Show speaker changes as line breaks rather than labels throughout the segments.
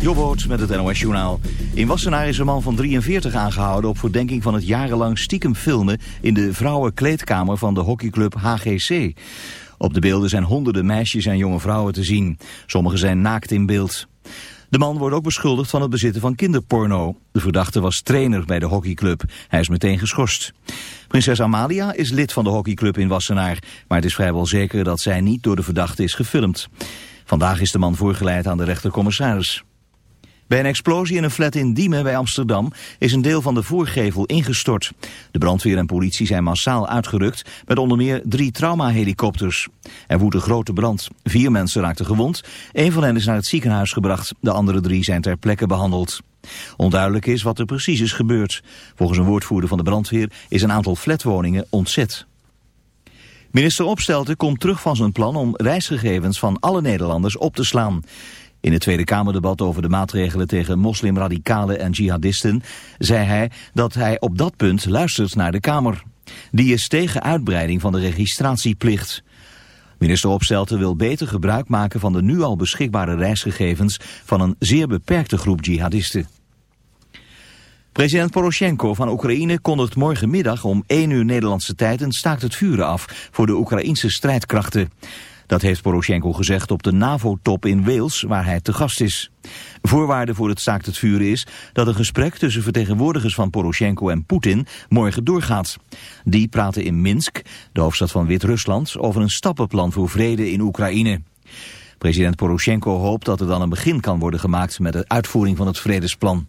Jobboot met het NOS Journaal. In Wassenaar is een man van 43 aangehouden op verdenking van het jarenlang stiekem filmen in de vrouwenkleedkamer van de hockeyclub HGC. Op de beelden zijn honderden meisjes en jonge vrouwen te zien. Sommigen zijn naakt in beeld. De man wordt ook beschuldigd van het bezitten van kinderporno. De verdachte was trainer bij de hockeyclub. Hij is meteen geschorst. Prinses Amalia is lid van de hockeyclub in Wassenaar. Maar het is vrijwel zeker dat zij niet door de verdachte is gefilmd. Vandaag is de man voorgeleid aan de rechtercommissaris. Bij een explosie in een flat in Diemen bij Amsterdam is een deel van de voorgevel ingestort. De brandweer en politie zijn massaal uitgerukt met onder meer drie traumahelikopters. Er woedt een grote brand. Vier mensen raakten gewond. Een van hen is naar het ziekenhuis gebracht. De andere drie zijn ter plekke behandeld. Onduidelijk is wat er precies is gebeurd. Volgens een woordvoerder van de brandweer is een aantal flatwoningen ontzet. Minister Opstelten komt terug van zijn plan om reisgegevens van alle Nederlanders op te slaan. In het Tweede Kamerdebat over de maatregelen tegen moslimradicalen en jihadisten zei hij dat hij op dat punt luistert naar de Kamer. Die is tegen uitbreiding van de registratieplicht. Minister Opstelten wil beter gebruik maken van de nu al beschikbare reisgegevens van een zeer beperkte groep jihadisten. President Poroshenko van Oekraïne kondigt morgenmiddag om 1 uur Nederlandse tijd een staakt het vuren af voor de Oekraïnse strijdkrachten. Dat heeft Poroshenko gezegd op de NAVO-top in Wales, waar hij te gast is. Voorwaarde voor het staakt het vuren is dat een gesprek tussen vertegenwoordigers van Poroshenko en Poetin morgen doorgaat. Die praten in Minsk, de hoofdstad van Wit-Rusland, over een stappenplan voor vrede in Oekraïne. President Poroshenko hoopt dat er dan een begin kan worden gemaakt met de uitvoering van het vredesplan.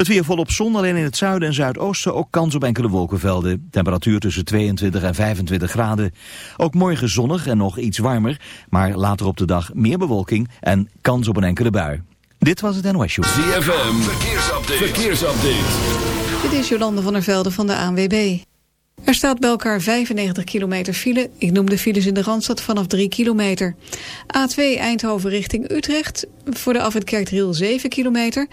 Het weer volop zon, alleen in het zuiden en zuidoosten ook kans op enkele wolkenvelden. Temperatuur tussen 22 en 25 graden. Ook morgen zonnig en nog iets warmer, maar later op de dag meer bewolking en kans op een enkele bui. Dit was het NOS Show.
ZFM, verkeersupdate. verkeersupdate.
Dit is Jolande van der Velde van de ANWB. Er staat bij elkaar 95 kilometer file. Ik noem de files in de Randstad vanaf 3 kilometer. A2 Eindhoven richting Utrecht. Voor de afrit Kerkdriel 7 kilometer.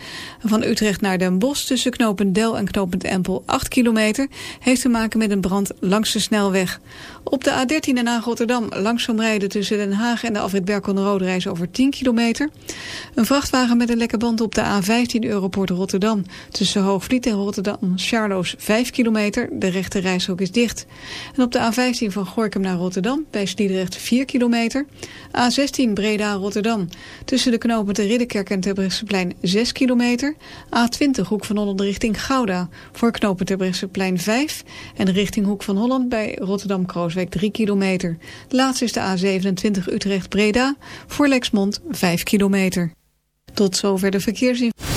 Van Utrecht naar Den Bosch tussen knooppunt Del en knooppunt Empel 8 kilometer. Heeft te maken met een brand langs de snelweg. Op de A13 naar Rotterdam langzaam rijden tussen Den Haag en de afrit Berkel-Rode reis over 10 kilometer. Een vrachtwagen met een lekke band op de A15 Europort Rotterdam. Tussen Hoogvliet en Rotterdam Charloes 5 kilometer. De rechte reis is dicht. En op de A15 van Gorkum naar Rotterdam bij Sliedrecht 4 kilometer. A16 Breda-Rotterdam tussen de knopen de Ridderkerk en Terbrechtseplein 6 kilometer. A20 Hoek van Holland richting Gouda voor knopen Terbrechtseplein 5. En richting Hoek van Holland bij Rotterdam-Krooswijk 3 kilometer. De laatste is de A27 Utrecht-Breda voor Lexmond 5 kilometer. Tot zover de verkeersinformatie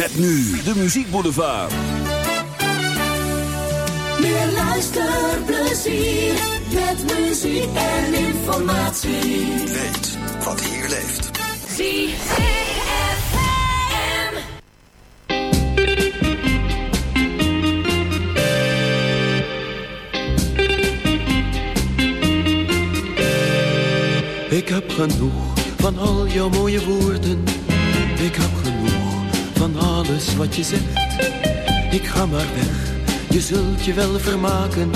Met nu de Muziek Boulevard.
luisterplezier. Met muziek en informatie.
Weet wat hier leeft.
Zie
Ik heb genoeg van al jouw mooie woorden. Ik heb genoeg van alles wat je zegt. Ik ga maar weg, je zult je wel vermaken.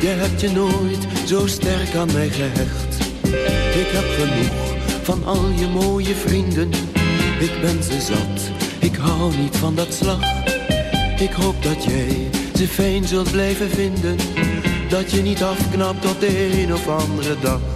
Je hebt je nooit zo sterk aan mij gehecht. Ik heb genoeg van al je mooie vrienden. Ik ben ze zat, ik hou niet van dat slag. Ik hoop dat jij ze fijn zult blijven vinden. Dat je niet afknapt tot de een of andere dag.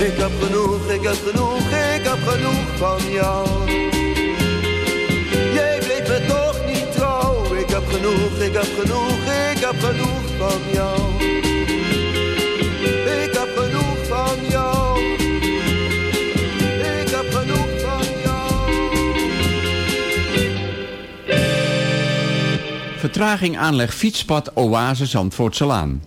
Ik heb genoeg, ik heb genoeg, ik heb genoeg van jou. Jij bleef me toch niet trouw. Ik heb genoeg, ik heb genoeg, ik heb genoeg van jou. Ik heb genoeg van jou. Ik heb genoeg van jou.
Vertraging aanleg fietspad Oase Zandvoortselaan.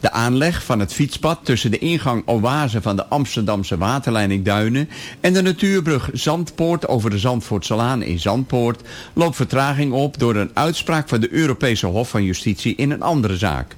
De aanleg van het fietspad tussen de ingang Oase van de Amsterdamse waterleiding Duinen en de natuurbrug Zandpoort over de Zandvoortselaan in Zandpoort loopt vertraging op door een uitspraak van de Europese Hof van Justitie in een andere zaak.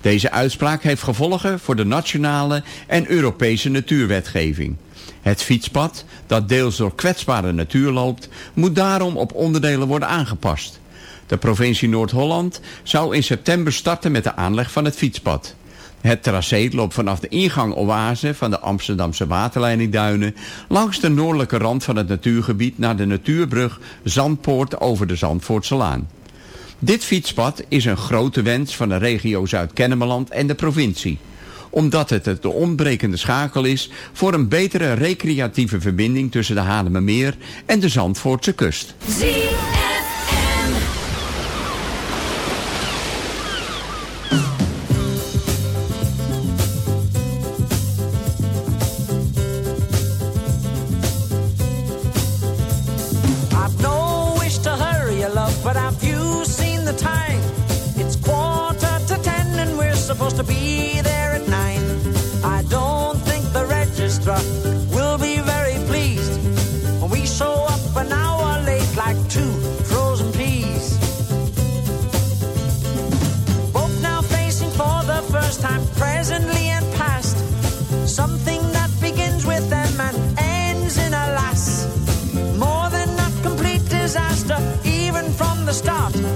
Deze uitspraak heeft gevolgen voor de nationale en Europese natuurwetgeving. Het fietspad, dat deels door kwetsbare natuur loopt, moet daarom op onderdelen worden aangepast. De provincie Noord-Holland zou in september starten met de aanleg van het fietspad. Het tracé loopt vanaf de ingang Oase van de Amsterdamse waterleiding Duinen... langs de noordelijke rand van het natuurgebied naar de natuurbrug Zandpoort over de Zandvoortselaan. Dit fietspad is een grote wens van de regio Zuid-Kennemerland en de provincie omdat het de ontbrekende schakel is voor een betere recreatieve verbinding tussen de Haarlemmermeer en de Zandvoortse kust.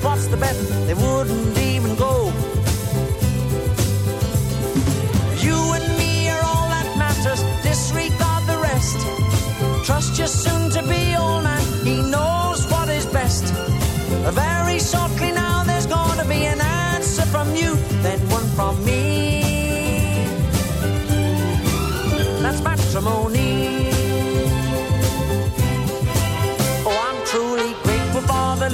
across the bet? they wouldn't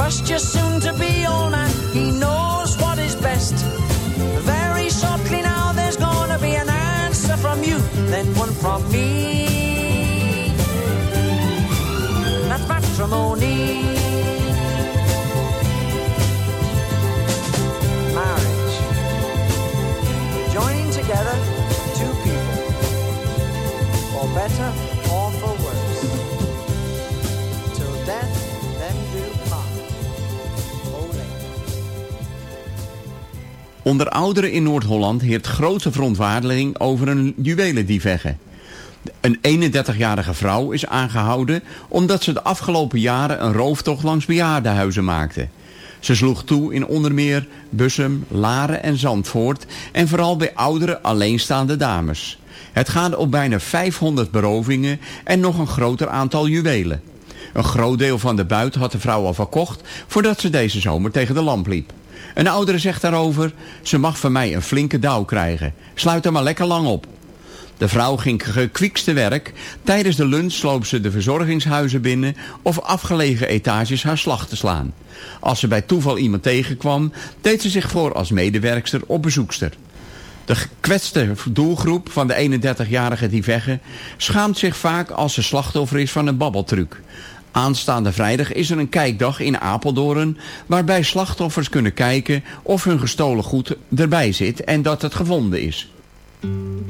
Trust your soon to be man. He knows what is best. Very shortly now, there's gonna be an answer from you, then one from me.
Onder ouderen in Noord-Holland heert grote verontwaardiging over een juwelendiefegge. Een 31-jarige vrouw is aangehouden omdat ze de afgelopen jaren een rooftocht langs bejaardenhuizen maakte. Ze sloeg toe in onder meer Bussum, Laren en Zandvoort en vooral bij oudere alleenstaande dames. Het gaat om bijna 500 berovingen en nog een groter aantal juwelen. Een groot deel van de buit had de vrouw al verkocht voordat ze deze zomer tegen de lamp liep. Een oudere zegt daarover, ze mag van mij een flinke dauw krijgen. Sluit er maar lekker lang op. De vrouw ging gekwiekst te werk. Tijdens de lunch sloop ze de verzorgingshuizen binnen of afgelegen etages haar slag te slaan. Als ze bij toeval iemand tegenkwam, deed ze zich voor als medewerkster of bezoekster. De gekwetste doelgroep van de 31-jarige Divegge schaamt zich vaak als ze slachtoffer is van een babbeltruc. Aanstaande vrijdag is er een kijkdag in Apeldoorn... waarbij slachtoffers kunnen kijken of hun gestolen goed erbij zit en dat het gevonden is.
Sometimes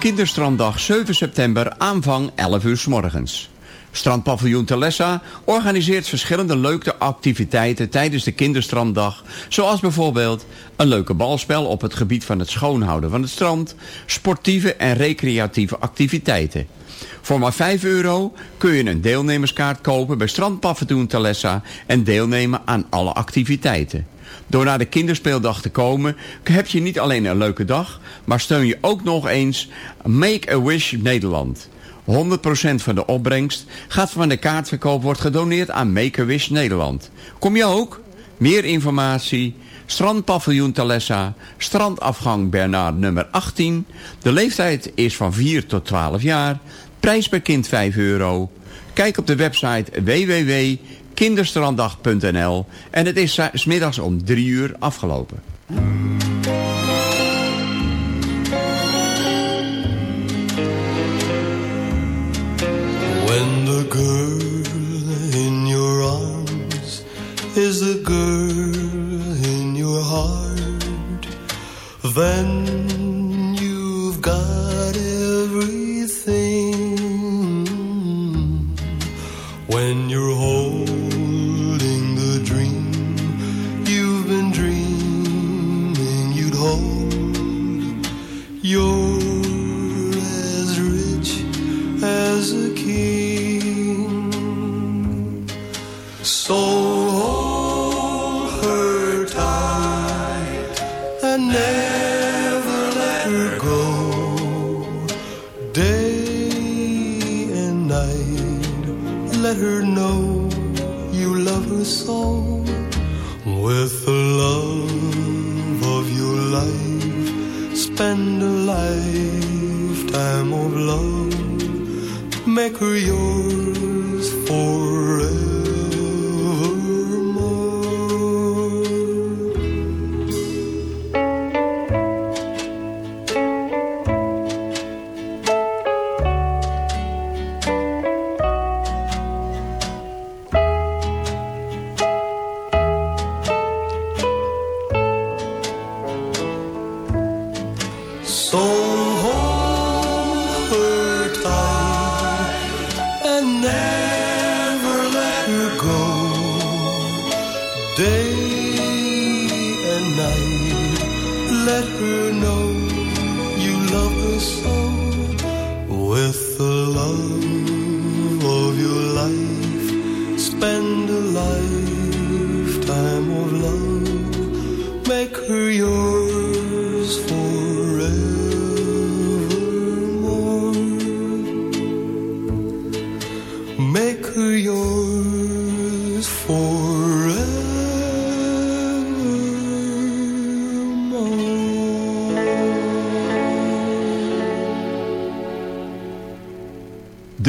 Kinderstranddag 7 september, aanvang 11 uur s morgens. Strandpaviljoen Telessa organiseert verschillende leuke activiteiten tijdens de kinderstranddag. Zoals bijvoorbeeld een leuke balspel op het gebied van het schoonhouden van het strand. Sportieve en recreatieve activiteiten. Voor maar 5 euro kun je een deelnemerskaart kopen bij Strandpaviljoen Telessa en deelnemen aan alle activiteiten. Door naar de kinderspeeldag te komen heb je niet alleen een leuke dag, maar steun je ook nog eens Make a Wish Nederland. 100% van de opbrengst gaat van de kaartverkoop wordt gedoneerd aan Make a Wish Nederland. Kom je ook? Meer informatie, Strandpaviljoen Talessa, strandafgang Bernard nummer 18. De leeftijd is van 4 tot 12 jaar. Prijs per kind 5 euro. Kijk op de website www.kinderstranddag.nl en het is 's middags om 3 uur afgelopen.
When the girl in your arms is the girl in your heart, then never let her go. Day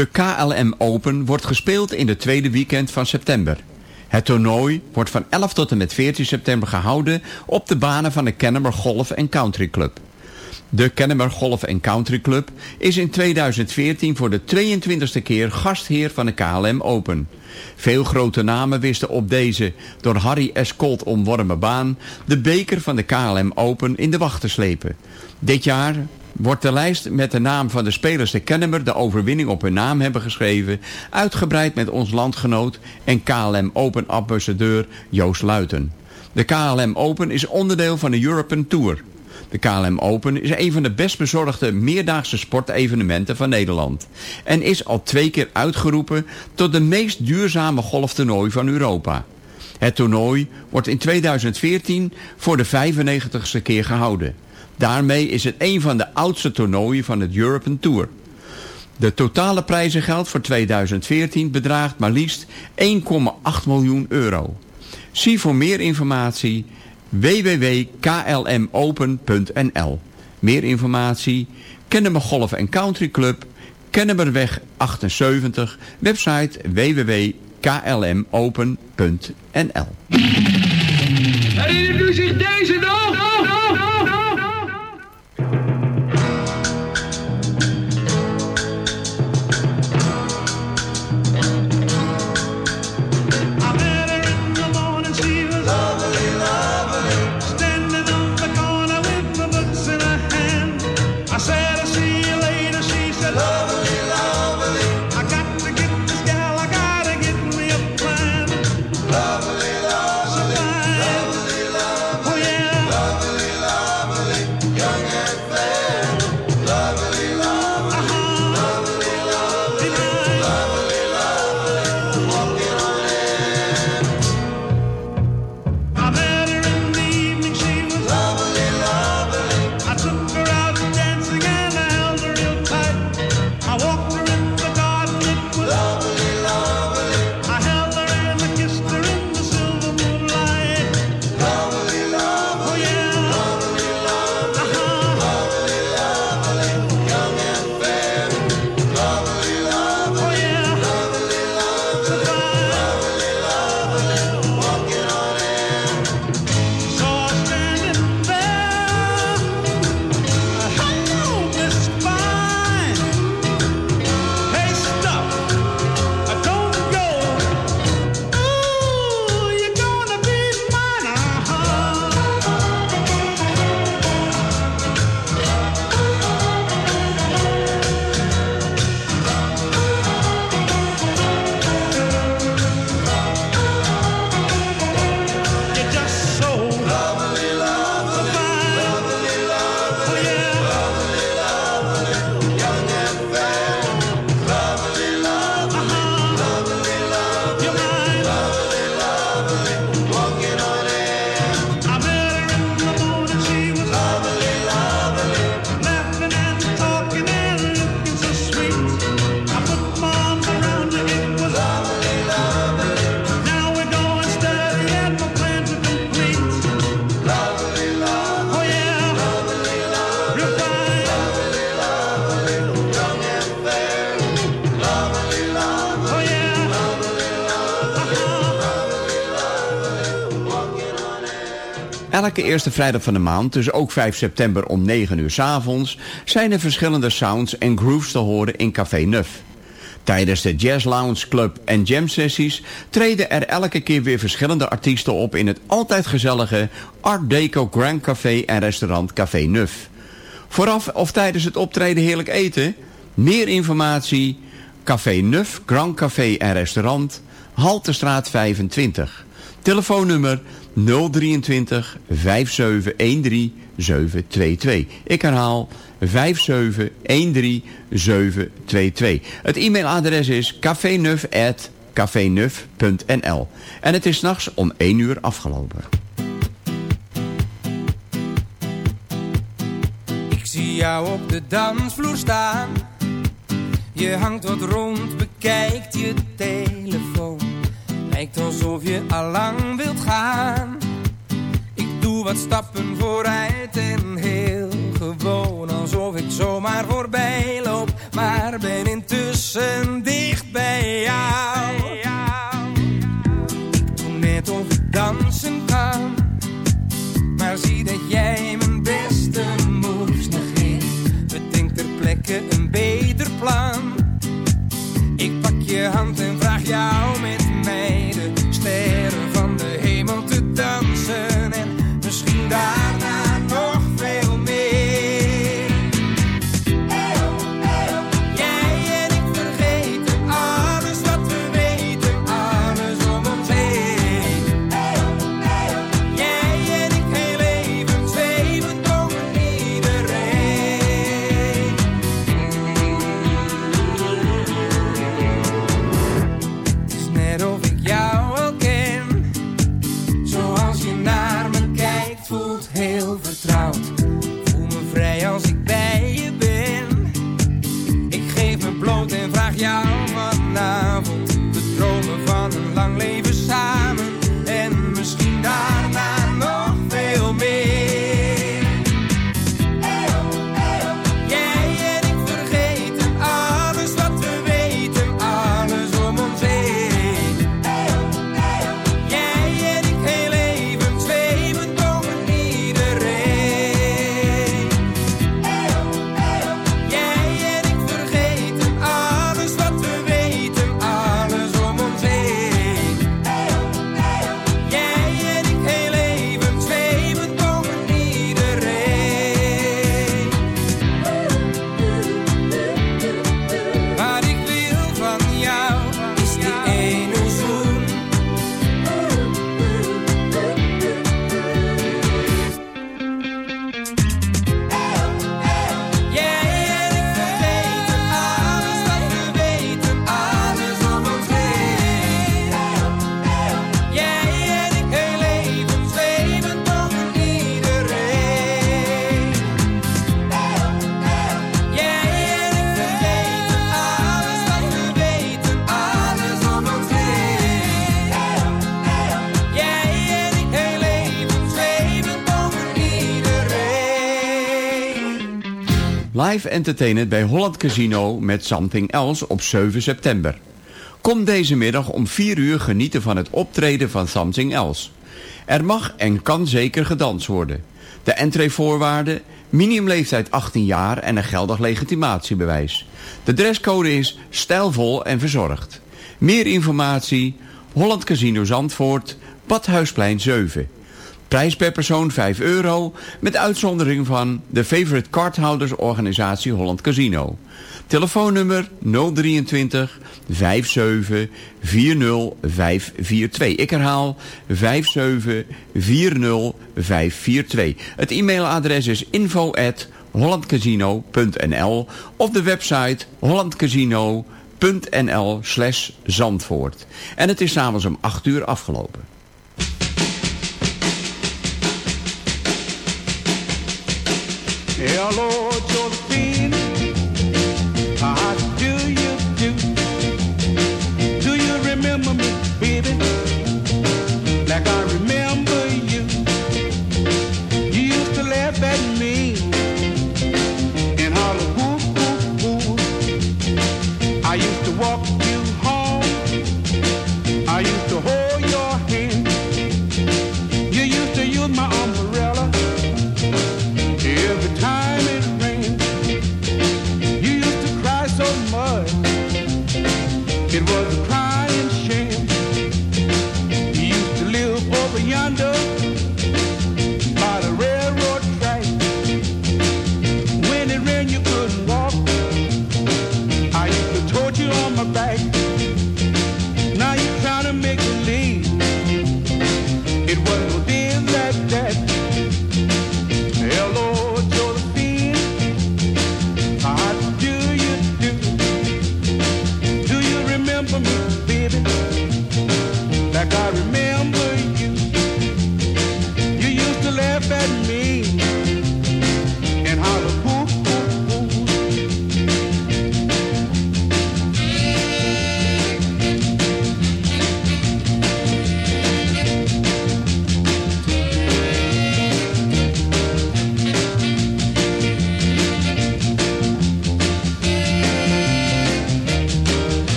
De KLM Open wordt gespeeld in de tweede weekend van september. Het toernooi wordt van 11 tot en met 14 september gehouden op de banen van de Kennemer Golf Country Club. De Kennemer Golf Country Club is in 2014 voor de 22e keer gastheer van de KLM Open. Veel grote namen wisten op deze door Harry S. Colt baan de beker van de KLM Open in de wacht te slepen. Dit jaar wordt de lijst met de naam van de spelers de Kennemer de overwinning op hun naam hebben geschreven, uitgebreid met ons landgenoot en KLM Open ambassadeur Joost Luiten. De KLM Open is onderdeel van de European Tour. De KLM Open is een van de best bezorgde meerdaagse sportevenementen van Nederland. En is al twee keer uitgeroepen tot de meest duurzame golftoernooi van Europa. Het toernooi wordt in 2014 voor de 95ste keer gehouden. Daarmee is het een van de oudste toernooien van het European Tour. De totale prijzengeld voor 2014 bedraagt maar liefst 1,8 miljoen euro. Zie voor meer informatie www.klmopen.nl Meer informatie Kennemer Golf Country Club Kennemerweg 78 Website www.klmopen.nl
Herinnert u zich deze nog?
Elke eerste vrijdag van de maand, dus ook 5 september om 9 uur s avonds... zijn er verschillende sounds en grooves te horen in Café Neuf. Tijdens de Jazz Lounge Club en Jam Sessies treden er elke keer weer verschillende artiesten op... in het altijd gezellige Art Deco Grand Café en restaurant Café Neuf. Vooraf of tijdens het optreden heerlijk eten? Meer informatie, Café Neuf, Grand Café en restaurant, Haltestraat 25. Telefoonnummer 023 5713 722. Ik herhaal 5713 722. Het e-mailadres is cafenuf.nl En het is s'nachts om 1 uur afgelopen.
Ik zie jou op de dansvloer staan. Je hangt wat rond, bekijkt je telefoon. Lijkt alsof je allang wilt gaan. Ik doe wat stappen vooruit en heel gewoon. Alsof ik zomaar voorbij loop, maar ben intussen dicht bij jou. Ik doe net of ik dansen kan. Maar zie dat jij mijn beste moves negeert. Bedenk ter plekke een beter plan. Ik pak je hand en vraag jou met
Live entertainment bij Holland Casino met Something Else op 7 september. Kom deze middag om 4 uur genieten van het optreden van Something Else. Er mag en kan zeker gedanst worden. De entreevoorwaarden, minimumleeftijd 18 jaar en een geldig legitimatiebewijs. De dresscode is stijlvol en verzorgd. Meer informatie, Holland Casino Zandvoort, Badhuisplein 7. Prijs per persoon 5 euro, met uitzondering van de Favorite Cardhoudersorganisatie Holland Casino. Telefoonnummer 023 57 40 542. Ik herhaal 57 40 542. Het e-mailadres is info hollandcasino.nl of de website hollandcasino.nl slash Zandvoort. En het is s'avonds om 8 uur afgelopen.
calor.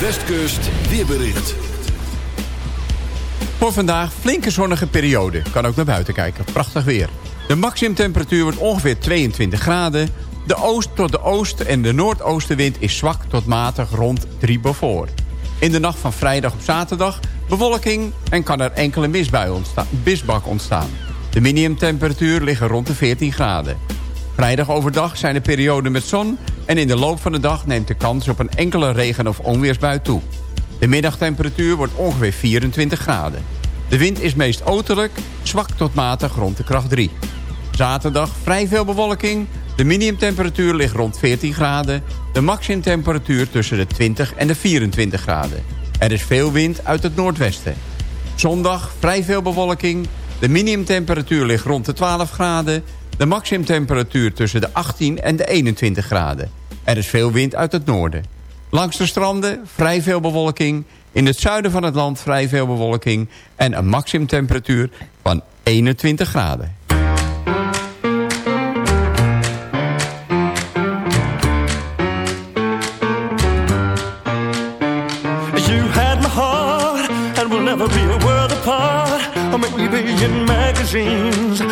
Westkust, weerbericht.
Voor vandaag flinke zonnige periode. Kan ook naar buiten kijken. Prachtig weer. De maximumtemperatuur wordt ongeveer 22 graden. De oost tot de oost en de noordoostenwind is zwak tot matig rond 3 bovoor. In de nacht van vrijdag op zaterdag bewolking en kan er enkele misbui ontstaan, bisbak ontstaan. De minimumtemperatuur liggen rond de 14 graden. Vrijdag overdag zijn er perioden met zon en in de loop van de dag neemt de kans op een enkele regen- of onweersbui toe. De middagtemperatuur wordt ongeveer 24 graden. De wind is meest oostelijk, zwak tot matig rond de kracht 3. Zaterdag vrij veel bewolking. De minimumtemperatuur ligt rond 14 graden. De maximumtemperatuur tussen de 20 en de 24 graden. Er is veel wind uit het noordwesten. Zondag vrij veel bewolking. De minimumtemperatuur ligt rond de 12 graden. De maximumtemperatuur tussen de 18 en de 21 graden. Er is veel wind uit het noorden. Langs de stranden vrij veel bewolking. In het zuiden van het land vrij veel bewolking. En een maximumtemperatuur van 21 graden.
magazines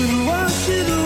you,
I
should.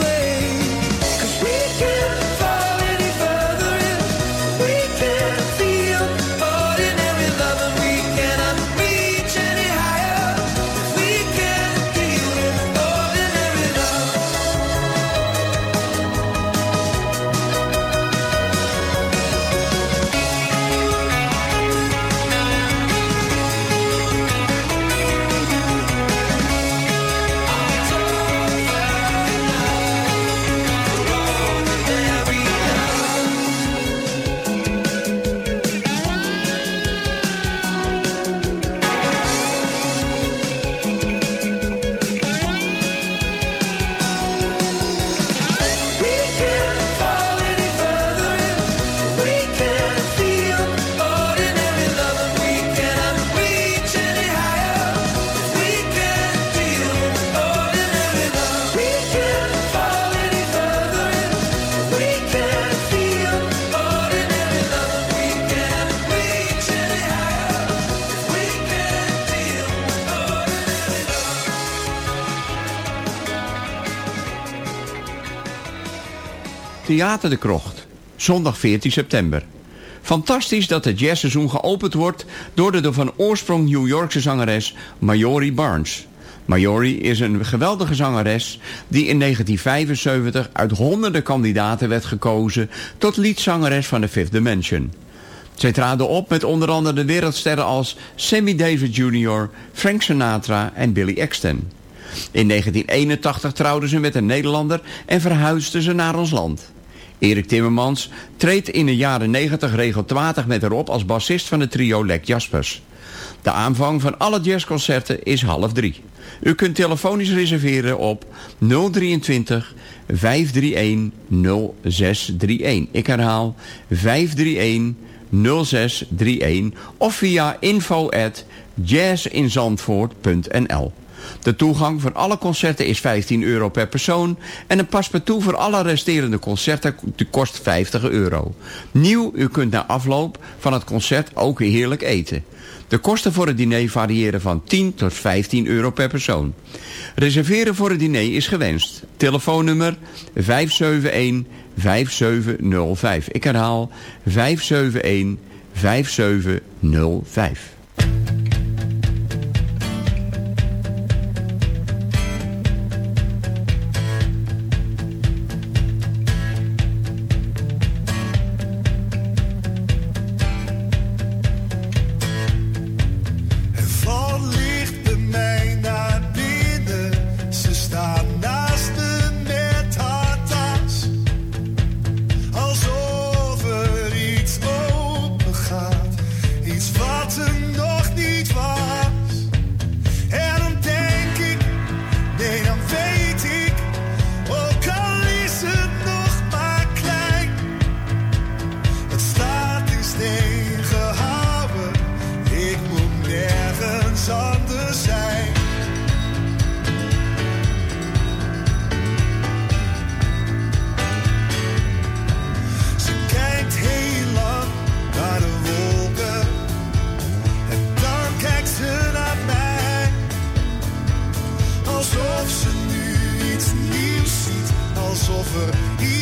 Theater de Krocht, zondag 14 september. Fantastisch dat het jazzseizoen geopend wordt door de van oorsprong New Yorkse zangeres Mayori Barnes. Mayori is een geweldige zangeres die in 1975 uit honderden kandidaten werd gekozen tot liedzangeres van de Fifth Dimension. Zij traden op met onder andere de wereldsterren als Sammy Davis Jr., Frank Sinatra en Billy Exton. In 1981 trouwden ze met een Nederlander en verhuisden ze naar ons land. Erik Timmermans treedt in de jaren 90 regelmatig met haar op als bassist van het trio Lek Jaspers. De aanvang van alle jazzconcerten is half drie. U kunt telefonisch reserveren op 023 531 0631. Ik herhaal 531 0631 of via info at jazzinzandvoort.nl. De toegang voor alle concerten is 15 euro per persoon... en een paspartout voor alle resterende concerten kost 50 euro. Nieuw, u kunt na afloop van het concert ook heerlijk eten. De kosten voor het diner variëren van 10 tot 15 euro per persoon. Reserveren voor het diner is gewenst. Telefoonnummer
571 5705. Ik herhaal 571 5705. Ziet. Alsof er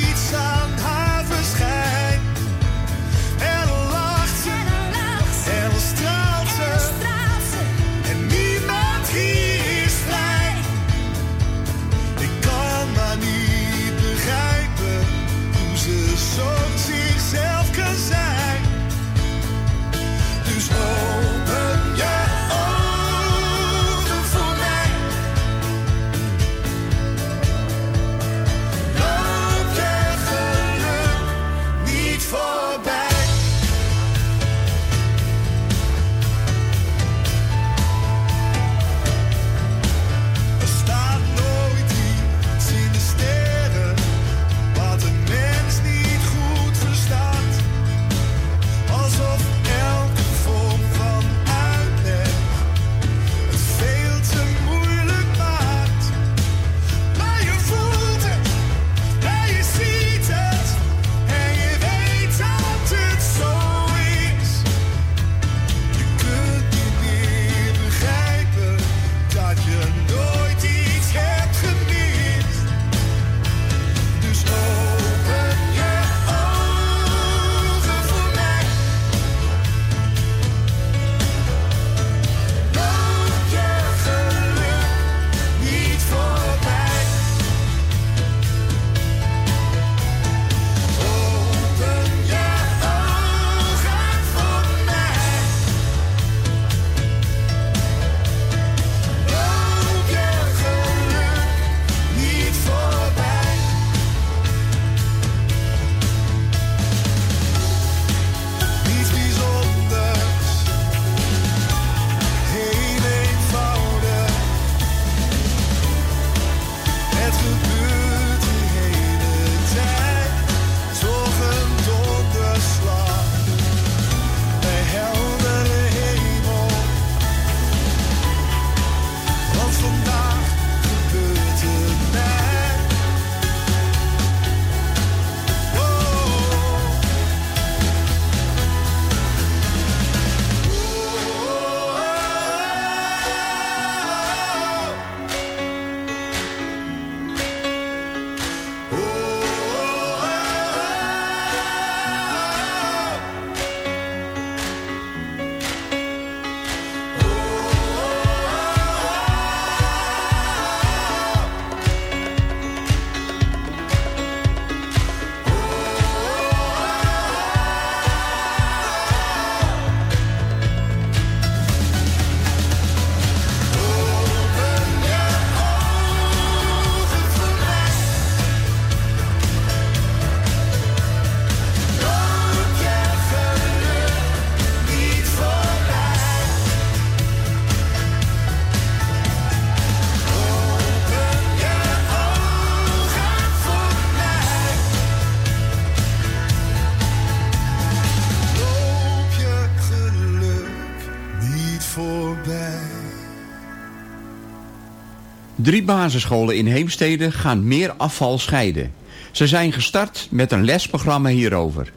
Drie basisscholen in Heemstede gaan meer afval scheiden. Ze zijn gestart met een lesprogramma hierover.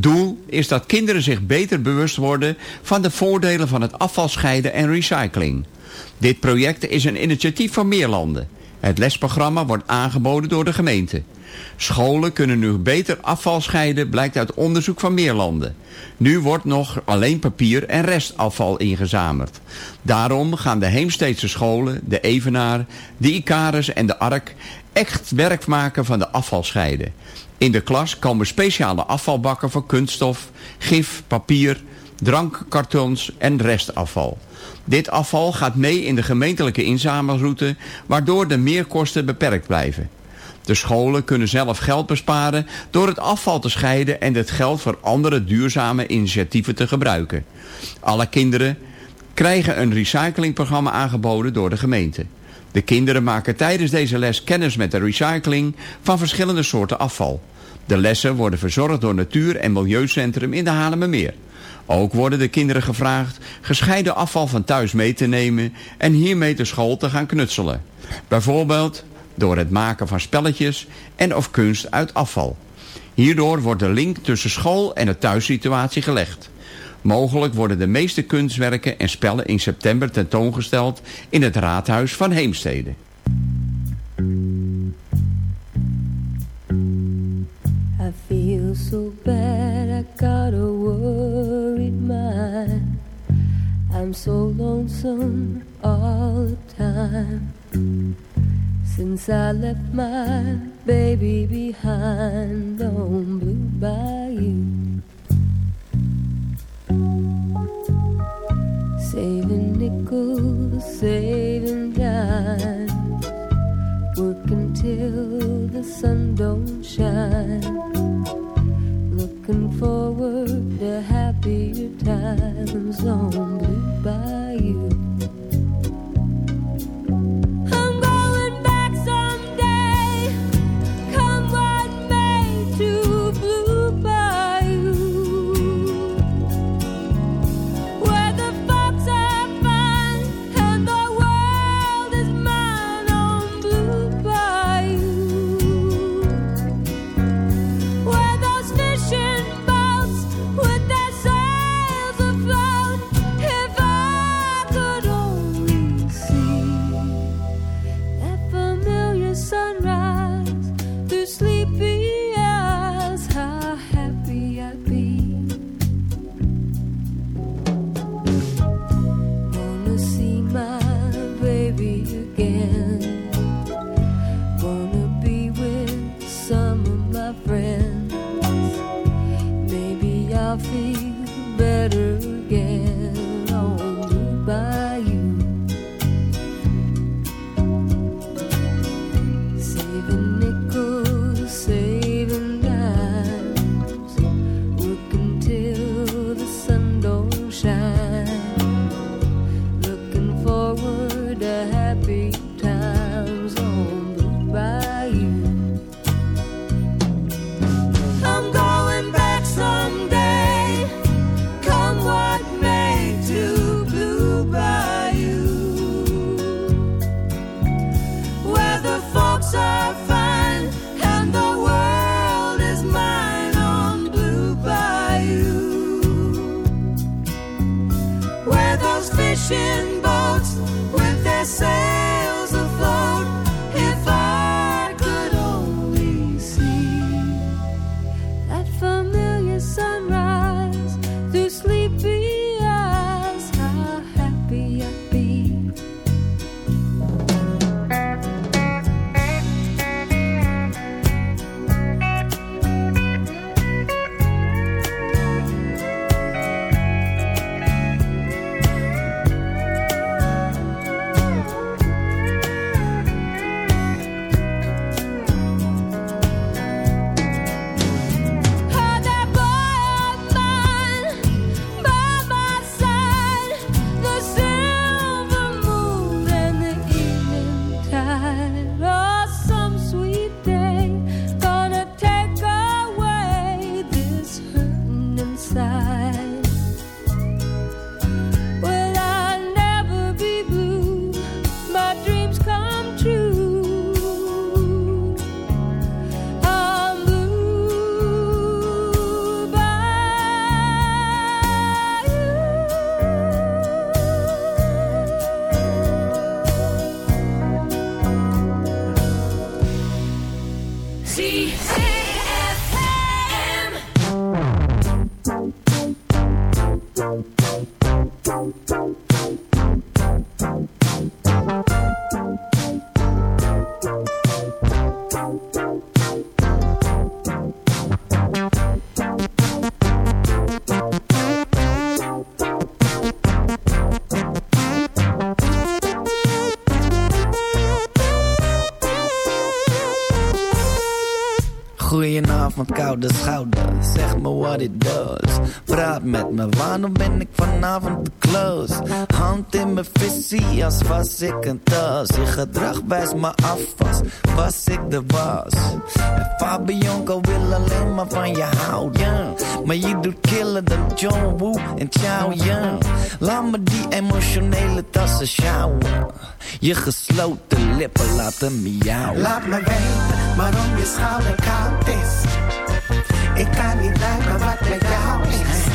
Doel is dat kinderen zich beter bewust worden van de voordelen van het afvalscheiden en recycling. Dit project is een initiatief van Meerlanden. Het lesprogramma wordt aangeboden door de gemeente. Scholen kunnen nu beter afval scheiden, blijkt uit onderzoek van Meerlanden. Nu wordt nog alleen papier en restafval ingezameld. Daarom gaan de Heemsteedse scholen, de Evenaar, de Icarus en de Ark echt werk maken van de afvalscheiden. In de klas komen speciale afvalbakken voor kunststof, gif, papier, drankkartons en restafval. Dit afval gaat mee in de gemeentelijke inzamelroute, waardoor de meerkosten beperkt blijven. De scholen kunnen zelf geld besparen door het afval te scheiden en dit geld voor andere duurzame initiatieven te gebruiken. Alle kinderen krijgen een recyclingprogramma aangeboden door de gemeente. De kinderen maken tijdens deze les kennis met de recycling van verschillende soorten afval. De lessen worden verzorgd door Natuur- en Milieucentrum in de Halemermeer. Ook worden de kinderen gevraagd gescheiden afval van thuis mee te nemen en hiermee de school te gaan knutselen. Bijvoorbeeld door het maken van spelletjes en of kunst uit afval. Hierdoor wordt de link tussen school en de thuissituatie gelegd. Mogelijk worden de meeste kunstwerken en spellen in september tentoongesteld in het raadhuis van Heemstede.
I'm so lonesome all the time. Since I left my baby behind on Blue Bayou. Saving nickels, saving dimes, working till the sun don't shine. Looking forward to happier times on Blue Bayou.
Goedenavond, koude schouder, zeg me what it does. Praat met me, waarom ben ik vanavond te close? Hand in mijn visie, als was ik een tas. Je gedrag wijst me af, was, was ik de baas. En Fabionco wil alleen maar van je houden. Maar je doet killen dan John Woo en Chow Young. Laat me die emotionele tassen sjouwen. Je gesloten lippen laten miauwen.
Laat me weten waarom je schouder koud is. Ik kan niet lijken wat met jou is.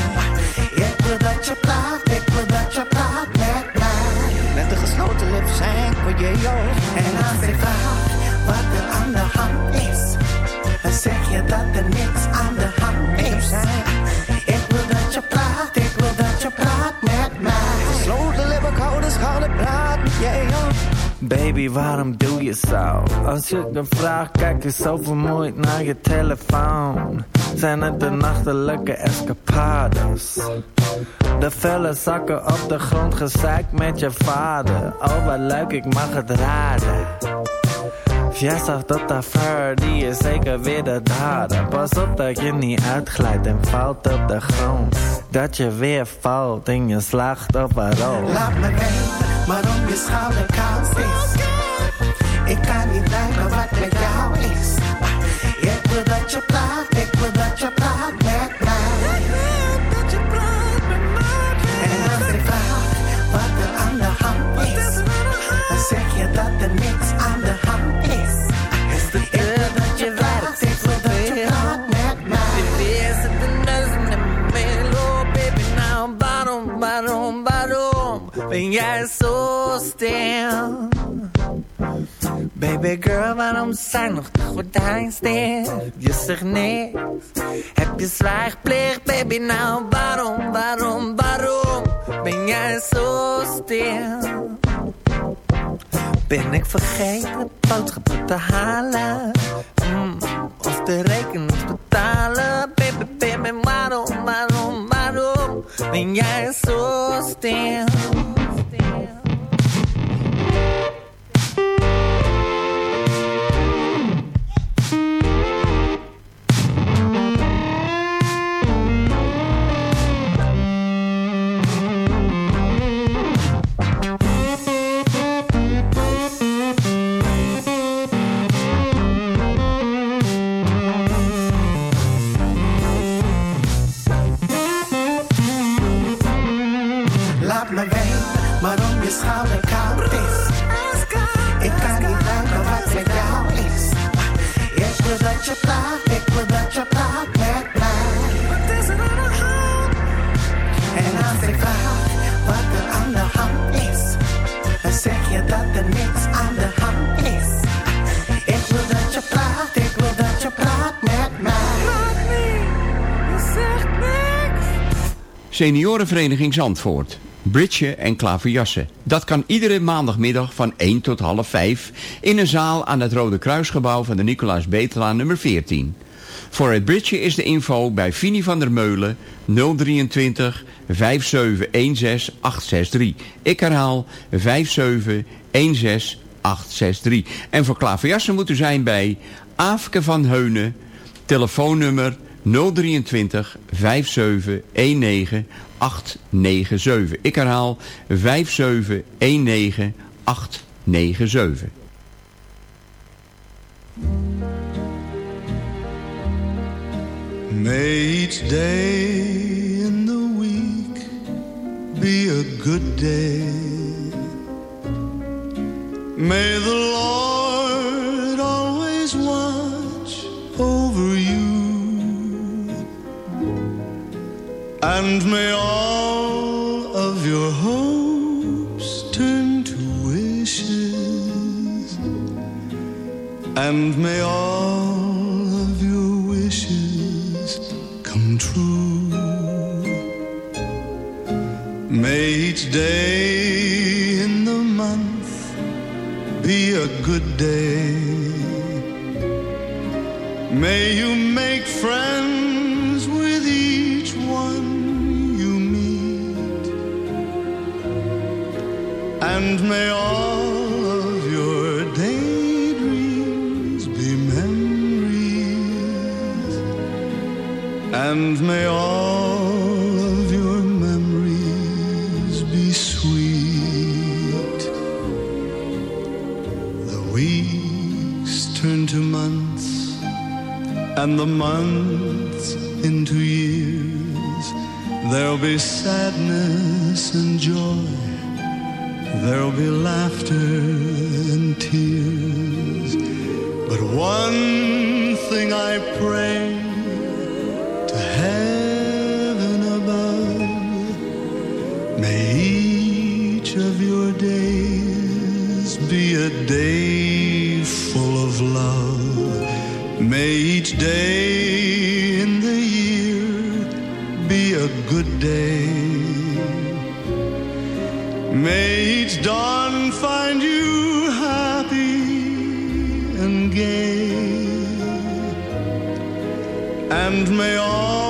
Je praat, ik wil dat je praat met mij.
Met een gesloten lip zijn voor je joh.
En als ik vraag wat er aan de hand is, dan zeg je dat er niks aan de hand is. Ik wil dat je praat, ik wil dat je praat met mij.
Gesloten lippen, koude schouder, praat met je.
Baby, waarom doe je zo? Als je een vraag, kijk je zo vermoeid naar je telefoon. Zijn het de nachtelijke escapades? De felle zakken op de grond, gezeikt met je vader. Oh, wat leuk, ik mag het raden. Fiesta tot affair, die is zeker weer de dader. Pas op dat je niet uitglijdt en valt op de grond. Dat je weer valt en je slaagt op een rol. Laat me weten je schouder koud is. Ik kan niet lijken wat met jou is. Ik wil dat je praat, ik wil dat je praat met mij. En als ik vraag wat er aan de hand is, dan zeg je dat er niks
ben jij zo stil? Baby girl, waarom zijn nog de gordijnen stil? Je zegt niks, heb je zwijgplicht? Baby, nou waarom, waarom, waarom ben jij zo stil? Ben ik vergeten boodschappen te halen? Mm, of de rekening te betalen? Baby, baby, waarom, waarom, waarom ben jij zo stil?
Seniorenvereniging Zandvoort. Bridge en klaverjassen. Dat kan iedere maandagmiddag van 1 tot half 5 in een zaal aan het Rode Kruisgebouw van de Nicolaas Betelaan nummer 14. Voor het bridge is de info bij Fini van der Meulen 023 5716 863. Ik herhaal 5716 863. En voor klaverjassen moet u zijn bij Aafke van Heunen, telefoonnummer 023 5719 897. Ik herhaal 5719 897.
May each day in the week be a good day. May the Lord And may all of your hopes turn to wishes. And may all of your wishes come true. May each day in the month be a good day. May you make And may all of your daydreams be memories. And may all of your memories be sweet. The weeks turn to months, and the months into years. There'll be sadness and joy. There'll be laughter and tears. But one thing I pray to heaven above may each of your days be a day full of love. May each day in the year be a good day. May each dawn find you happy and gay. And may all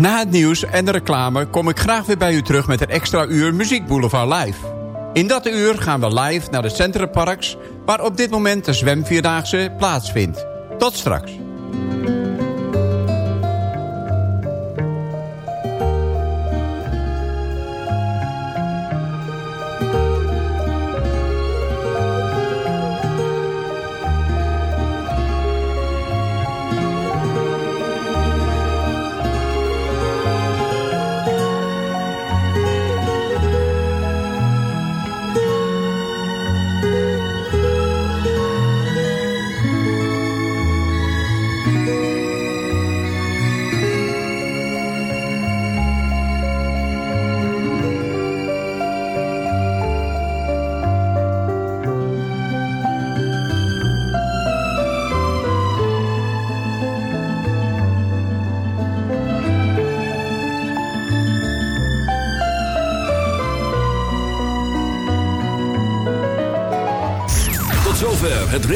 Na het nieuws en de reclame kom ik graag weer bij u terug met een extra uur Muziek Boulevard Live. In dat uur gaan we live naar de Centrumparks... waar op dit moment de zwemvierdaagse plaatsvindt. Tot straks.